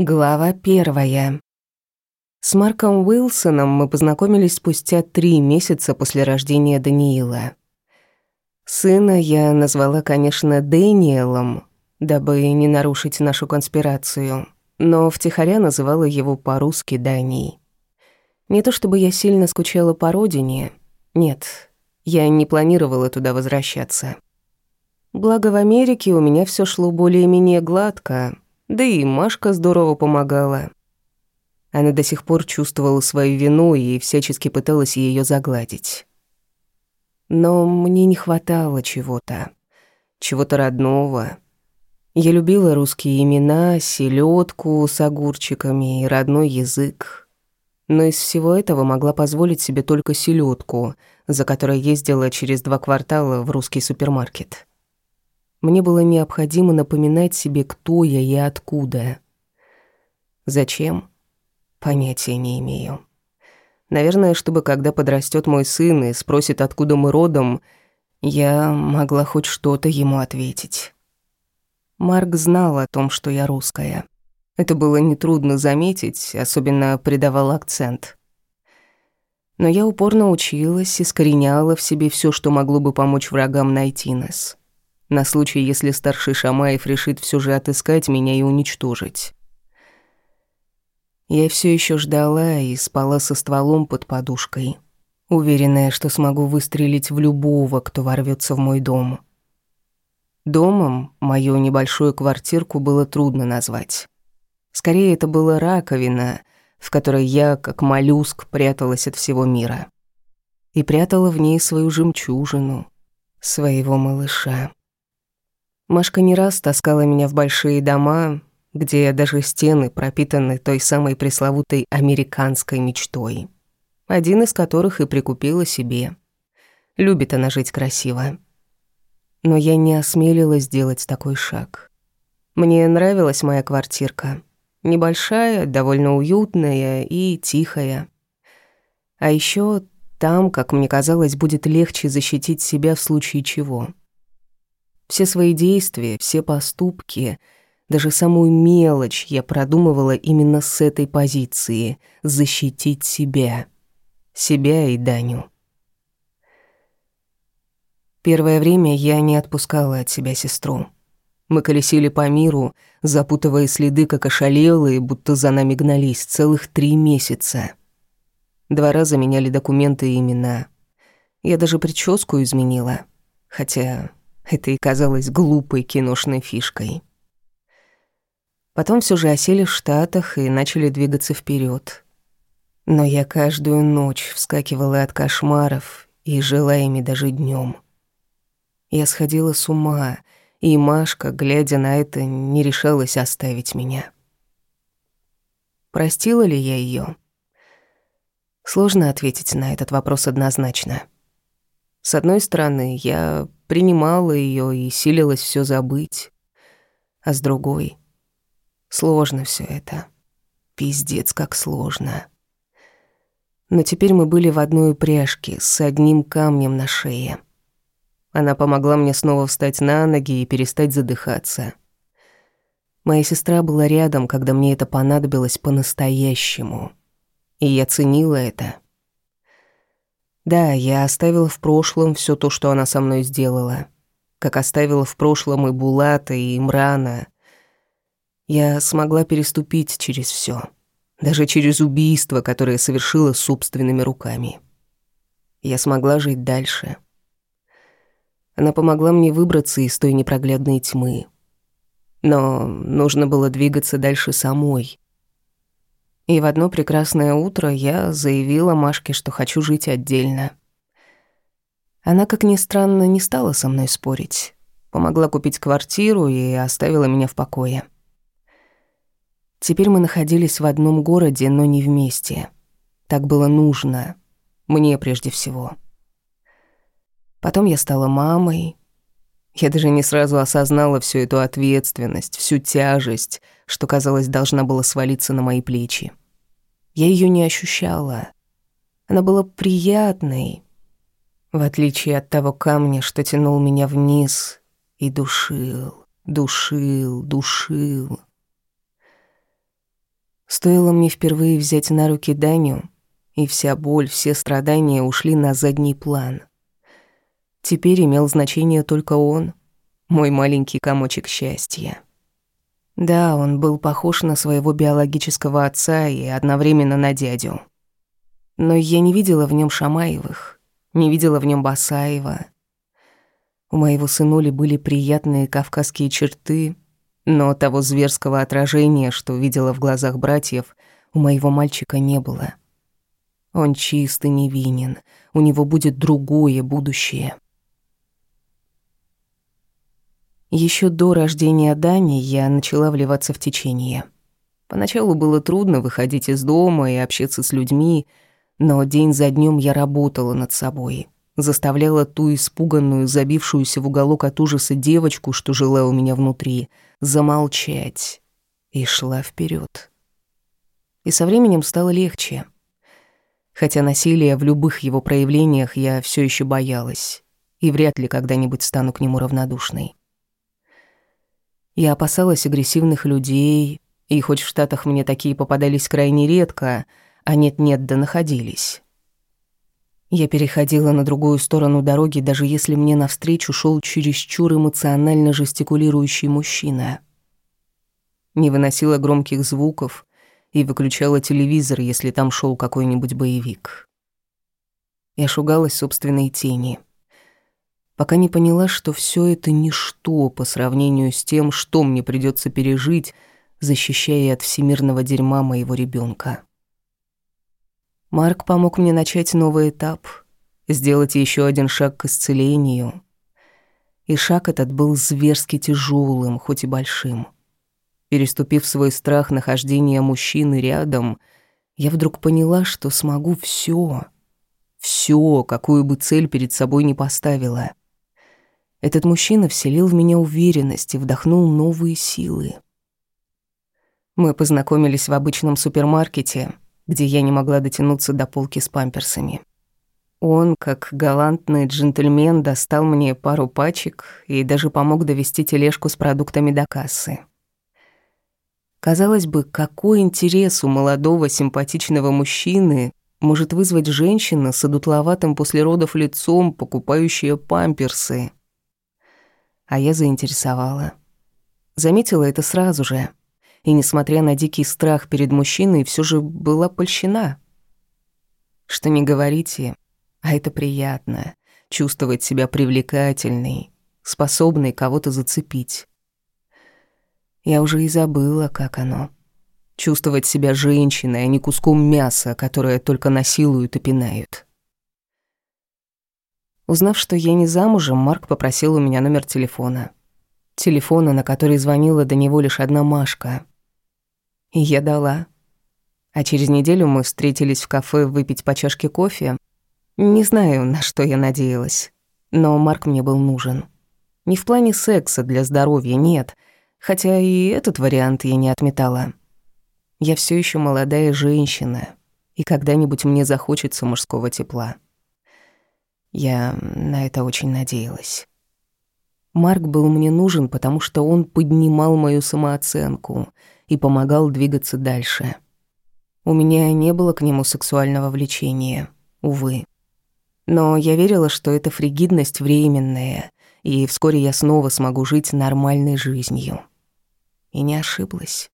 Глава первая. С Марком Уилсоном мы познакомились спустя три месяца после рождения Даниила. Сына я назвала, конечно, Дэниелом, дабы не нарушить нашу конспирацию, но втихаря называла его по-русски Данией. Не то чтобы я сильно скучала по родине, нет, я не планировала туда возвращаться. Благо в Америке у меня все шло более-менее гладко — да и Машка здорово помогала. Она до сих пор чувствовала свою вину и всячески пыталась ее загладить. Но мне не хватало чего-то, чего-то родного. Я любила русские имена, селедку с огурчиками и родной язык. Но из всего этого могла позволить себе только селедку, за которой ездила через два квартала в русский супермаркет. Мне было необходимо напоминать себе, кто я и откуда. Зачем? Понятия не имею. Наверное, чтобы когда подрастет мой сын и спросит, откуда мы родом, я могла хоть что-то ему ответить. Марк знал о том, что я русская. Это было нетрудно заметить, особенно придавал акцент. Но я упорно училась, искореняла в себе все, что могло бы помочь врагам найти нас на случай, если старший Шамаев решит все же отыскать меня и уничтожить. Я все еще ждала и спала со стволом под подушкой, уверенная, что смогу выстрелить в любого, кто ворвется в мой дом. Домом мою небольшую квартирку было трудно назвать. Скорее, это была раковина, в которой я, как моллюск, пряталась от всего мира. И прятала в ней свою жемчужину, своего малыша. Машка не раз таскала меня в большие дома, где даже стены пропитаны той самой пресловутой американской мечтой, один из которых и прикупила себе. Любит она жить красиво. Но я не осмелилась сделать такой шаг. Мне нравилась моя квартирка. Небольшая, довольно уютная и тихая. А еще там, как мне казалось, будет легче защитить себя в случае чего. Все свои действия, все поступки, даже самую мелочь я продумывала именно с этой позиции — защитить себя. Себя и Даню. Первое время я не отпускала от себя сестру. Мы колесили по миру, запутывая следы, как ошалелые, будто за нами гнались целых три месяца. Два раза меняли документы и имена. Я даже прическу изменила. Хотя это и казалось глупой киношной фишкой. Потом все же осели в Штатах и начали двигаться вперед. Но я каждую ночь вскакивала от кошмаров и жила ими даже днем. Я сходила с ума, и Машка, глядя на это, не решалась оставить меня. Простила ли я ее? Сложно ответить на этот вопрос однозначно. С одной стороны, я принимала ее и силилась все забыть. А с другой... Сложно все это. Пиздец, как сложно. Но теперь мы были в одной упряжке с одним камнем на шее. Она помогла мне снова встать на ноги и перестать задыхаться. Моя сестра была рядом, когда мне это понадобилось по-настоящему. И я ценила это. Да, я оставила в прошлом все то, что она со мной сделала. Как оставила в прошлом и Булата, и Имрана. Я смогла переступить через все, Даже через убийство, которое совершила собственными руками. Я смогла жить дальше. Она помогла мне выбраться из той непроглядной тьмы. Но нужно было двигаться дальше самой. И в одно прекрасное утро я заявила Машке, что хочу жить отдельно. Она, как ни странно, не стала со мной спорить. Помогла купить квартиру и оставила меня в покое. Теперь мы находились в одном городе, но не вместе. Так было нужно. Мне прежде всего. Потом я стала мамой. Я даже не сразу осознала всю эту ответственность, всю тяжесть, что, казалось, должна была свалиться на мои плечи. Я ее не ощущала. Она была приятной, в отличие от того камня, что тянул меня вниз и душил, душил, душил. Стоило мне впервые взять на руки Даню, и вся боль, все страдания ушли на задний план. Теперь имел значение только он, мой маленький комочек счастья. Да, он был похож на своего биологического отца и одновременно на дядю. Но я не видела в нем Шамаевых, не видела в нем Басаева. У моего сынули были приятные кавказские черты, но того зверского отражения, что видела в глазах братьев, у моего мальчика не было. Он чист и невинен, у него будет другое будущее. Еще до рождения Дани я начала вливаться в течение. Поначалу было трудно выходить из дома и общаться с людьми, но день за днем я работала над собой, заставляла ту испуганную, забившуюся в уголок от ужаса девочку, что жила у меня внутри, замолчать, и шла вперед. И со временем стало легче. Хотя насилия в любых его проявлениях я все еще боялась, и вряд ли когда-нибудь стану к нему равнодушной. Я опасалась агрессивных людей, и хоть в Штатах мне такие попадались крайне редко, а нет-нет да находились. Я переходила на другую сторону дороги, даже если мне навстречу шел чересчур эмоционально жестикулирующий мужчина. Не выносила громких звуков и выключала телевизор, если там шел какой-нибудь боевик. Я шугалась собственной тени — пока не поняла, что все это ничто по сравнению с тем, что мне придется пережить, защищая от всемирного дерьма моего ребенка. Марк помог мне начать новый этап, сделать еще один шаг к исцелению. И шаг этот был зверски тяжелым, хоть и большим. Переступив свой страх нахождения мужчины рядом, я вдруг поняла, что смогу все, все, какую бы цель перед собой не поставила. Этот мужчина вселил в меня уверенность и вдохнул новые силы. Мы познакомились в обычном супермаркете, где я не могла дотянуться до полки с памперсами. Он, как галантный джентльмен, достал мне пару пачек и даже помог довести тележку с продуктами до кассы. Казалось бы, какой интерес у молодого симпатичного мужчины может вызвать женщина с одутловатым после родов лицом, покупающая памперсы? А я заинтересовала. Заметила это сразу же. И, несмотря на дикий страх перед мужчиной, все же была польщена. Что не говорите, а это приятно. Чувствовать себя привлекательной, способной кого-то зацепить. Я уже и забыла, как оно. Чувствовать себя женщиной, а не куском мяса, которое только насилуют и пинают. Узнав, что я не замужем, Марк попросил у меня номер телефона. Телефона, на который звонила до него лишь одна Машка. И я дала. А через неделю мы встретились в кафе выпить по чашке кофе. Не знаю, на что я надеялась. Но Марк мне был нужен. Не в плане секса для здоровья, нет. Хотя и этот вариант я не отметала. Я все еще молодая женщина, и когда-нибудь мне захочется мужского тепла. Я на это очень надеялась. Марк был мне нужен, потому что он поднимал мою самооценку и помогал двигаться дальше. У меня не было к нему сексуального влечения, увы. Но я верила, что эта фригидность временная, и вскоре я снова смогу жить нормальной жизнью. И не ошиблась.